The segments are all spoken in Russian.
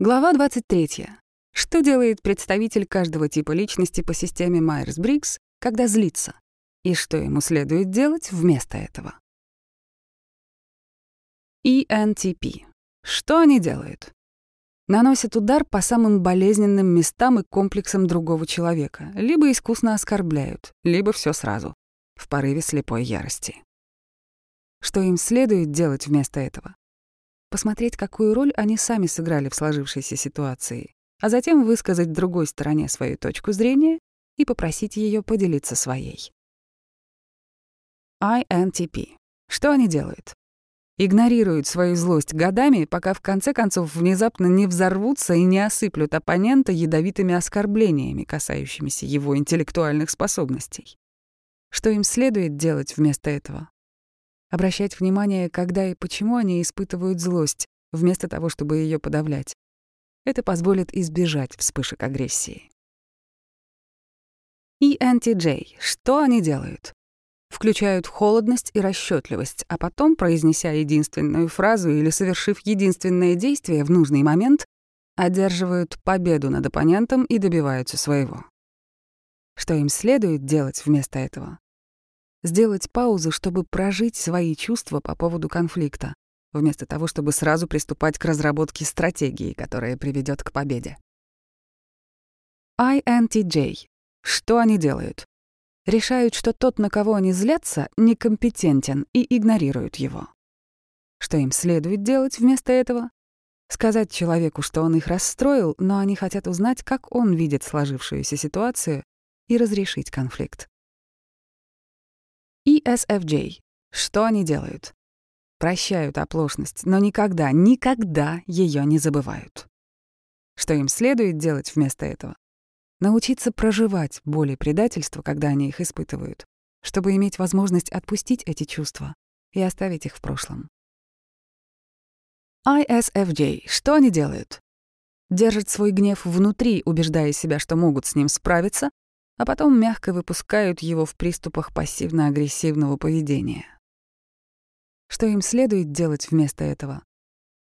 Глава 23. Что делает представитель каждого типа личности по системе Майерс-Бриггс, когда злится? И что ему следует делать вместо этого? ENTP. Что они делают? Наносят удар по самым болезненным местам и комплексам другого человека, либо искусно оскорбляют, либо все сразу, в порыве слепой ярости. Что им следует делать вместо этого? Посмотреть, какую роль они сами сыграли в сложившейся ситуации, а затем высказать другой стороне свою точку зрения и попросить ее поделиться своей. INTP. Что они делают? Игнорируют свою злость годами, пока в конце концов внезапно не взорвутся и не осыплют оппонента ядовитыми оскорблениями, касающимися его интеллектуальных способностей. Что им следует делать вместо этого? Обращать внимание, когда и почему они испытывают злость, вместо того, чтобы ее подавлять. Это позволит избежать вспышек агрессии. ENTJ. Что они делают? Включают холодность и расчетливость, а потом, произнеся единственную фразу или совершив единственное действие в нужный момент, одерживают победу над оппонентом и добиваются своего. Что им следует делать вместо этого? Сделать паузу, чтобы прожить свои чувства по поводу конфликта, вместо того, чтобы сразу приступать к разработке стратегии, которая приведет к победе. INTJ. Что они делают? Решают, что тот, на кого они злятся, некомпетентен и игнорируют его. Что им следует делать вместо этого? Сказать человеку, что он их расстроил, но они хотят узнать, как он видит сложившуюся ситуацию и разрешить конфликт. ESFJ. Что они делают? Прощают оплошность, но никогда, никогда ее не забывают. Что им следует делать вместо этого? Научиться проживать боли предательства, когда они их испытывают, чтобы иметь возможность отпустить эти чувства и оставить их в прошлом. ISFJ. Что они делают? Держат свой гнев внутри, убеждая себя, что могут с ним справиться, а потом мягко выпускают его в приступах пассивно-агрессивного поведения. Что им следует делать вместо этого?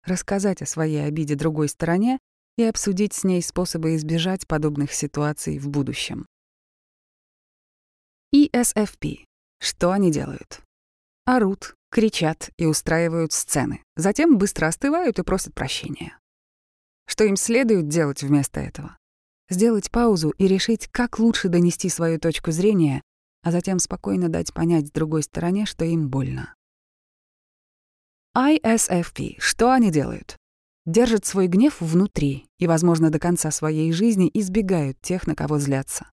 Рассказать о своей обиде другой стороне и обсудить с ней способы избежать подобных ситуаций в будущем. ESFP. Что они делают? Орут, кричат и устраивают сцены. Затем быстро остывают и просят прощения. Что им следует делать вместо этого? Сделать паузу и решить, как лучше донести свою точку зрения, а затем спокойно дать понять другой стороне, что им больно. ISFP. Что они делают? Держат свой гнев внутри и, возможно, до конца своей жизни избегают тех, на кого злятся.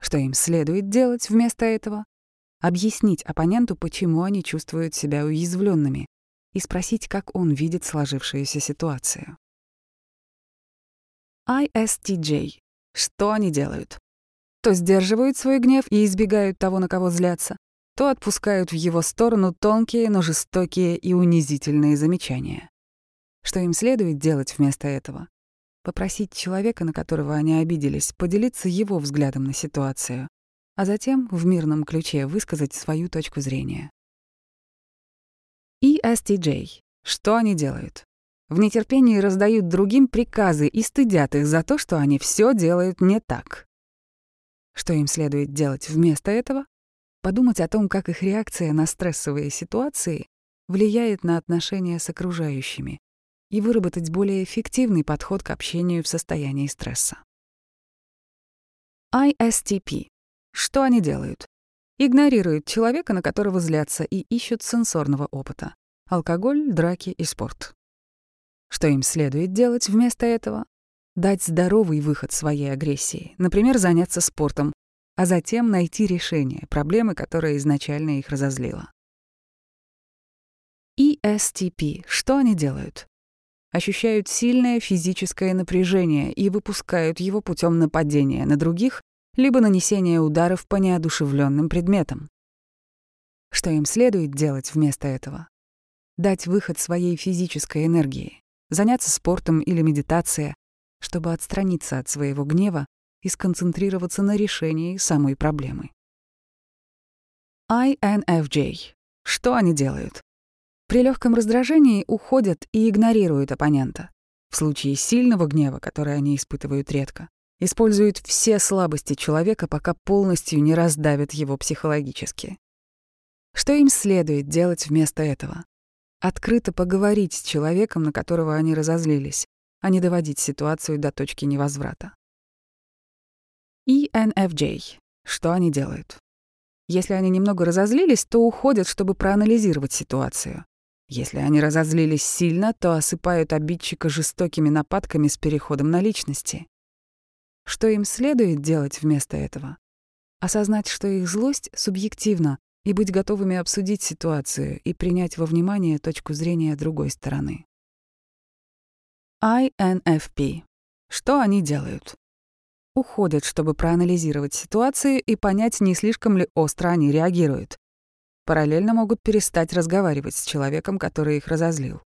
Что им следует делать вместо этого? Объяснить оппоненту, почему они чувствуют себя уязвленными, и спросить, как он видит сложившуюся ситуацию. ISTJ. Что они делают? То сдерживают свой гнев и избегают того, на кого злятся, то отпускают в его сторону тонкие, но жестокие и унизительные замечания. Что им следует делать вместо этого? Попросить человека, на которого они обиделись, поделиться его взглядом на ситуацию, а затем в мирном ключе высказать свою точку зрения. ESTJ. Что они делают? В нетерпении раздают другим приказы и стыдят их за то, что они все делают не так. Что им следует делать вместо этого? Подумать о том, как их реакция на стрессовые ситуации влияет на отношения с окружающими и выработать более эффективный подход к общению в состоянии стресса. ISTP. Что они делают? Игнорируют человека, на которого злятся, и ищут сенсорного опыта. Алкоголь, драки и спорт. Что им следует делать вместо этого? Дать здоровый выход своей агрессии, например, заняться спортом, а затем найти решение проблемы, которая изначально их разозлила. ESTP. Что они делают? Ощущают сильное физическое напряжение и выпускают его путем нападения на других либо нанесения ударов по неодушевленным предметам. Что им следует делать вместо этого? Дать выход своей физической энергии, заняться спортом или медитацией, чтобы отстраниться от своего гнева и сконцентрироваться на решении самой проблемы. INFJ. Что они делают? При легком раздражении уходят и игнорируют оппонента. В случае сильного гнева, который они испытывают редко, используют все слабости человека, пока полностью не раздавят его психологически. Что им следует делать вместо этого? Открыто поговорить с человеком, на которого они разозлились, а не доводить ситуацию до точки невозврата. ENFJ. Что они делают? Если они немного разозлились, то уходят, чтобы проанализировать ситуацию. Если они разозлились сильно, то осыпают обидчика жестокими нападками с переходом на личности. Что им следует делать вместо этого? Осознать, что их злость субъективна, и быть готовыми обсудить ситуацию и принять во внимание точку зрения другой стороны. INFP. Что они делают? Уходят, чтобы проанализировать ситуацию и понять, не слишком ли остро они реагируют. Параллельно могут перестать разговаривать с человеком, который их разозлил.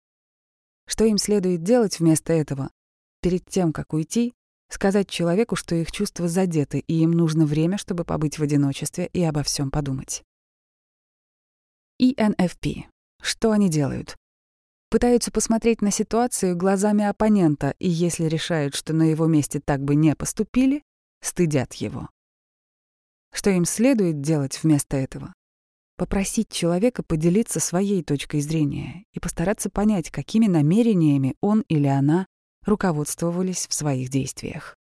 Что им следует делать вместо этого? Перед тем, как уйти, сказать человеку, что их чувства задеты, и им нужно время, чтобы побыть в одиночестве и обо всем подумать. ENFP. Что они делают? Пытаются посмотреть на ситуацию глазами оппонента, и если решают, что на его месте так бы не поступили, стыдят его. Что им следует делать вместо этого? Попросить человека поделиться своей точкой зрения и постараться понять, какими намерениями он или она руководствовались в своих действиях.